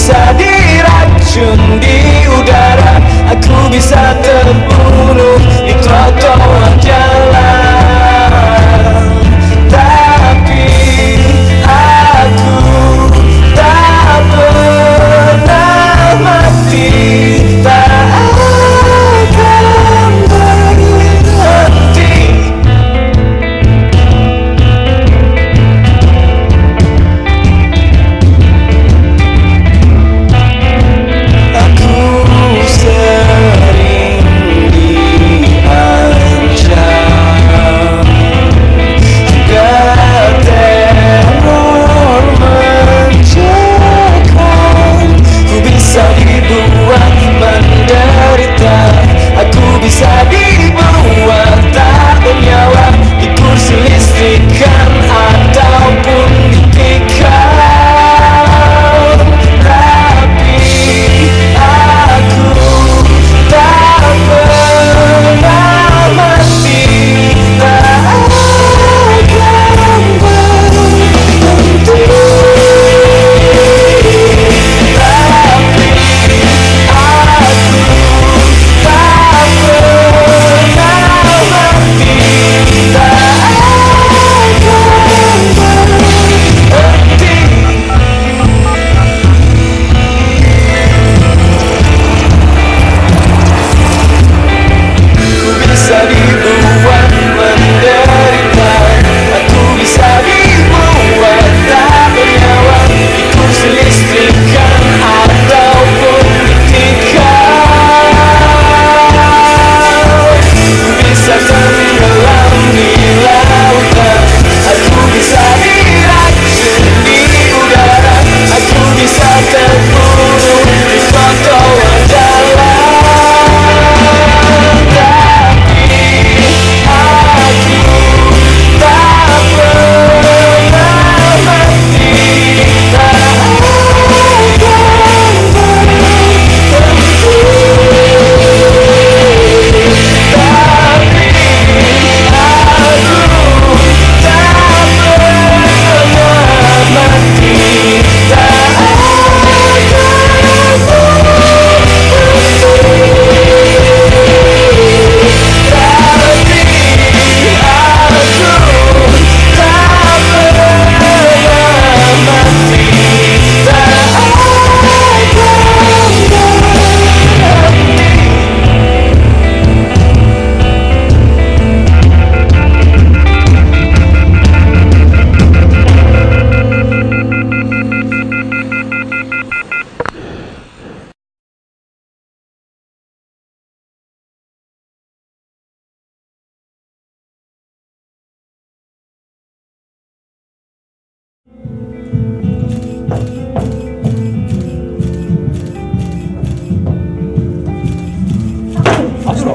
sadie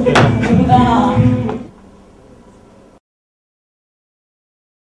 감사합니다.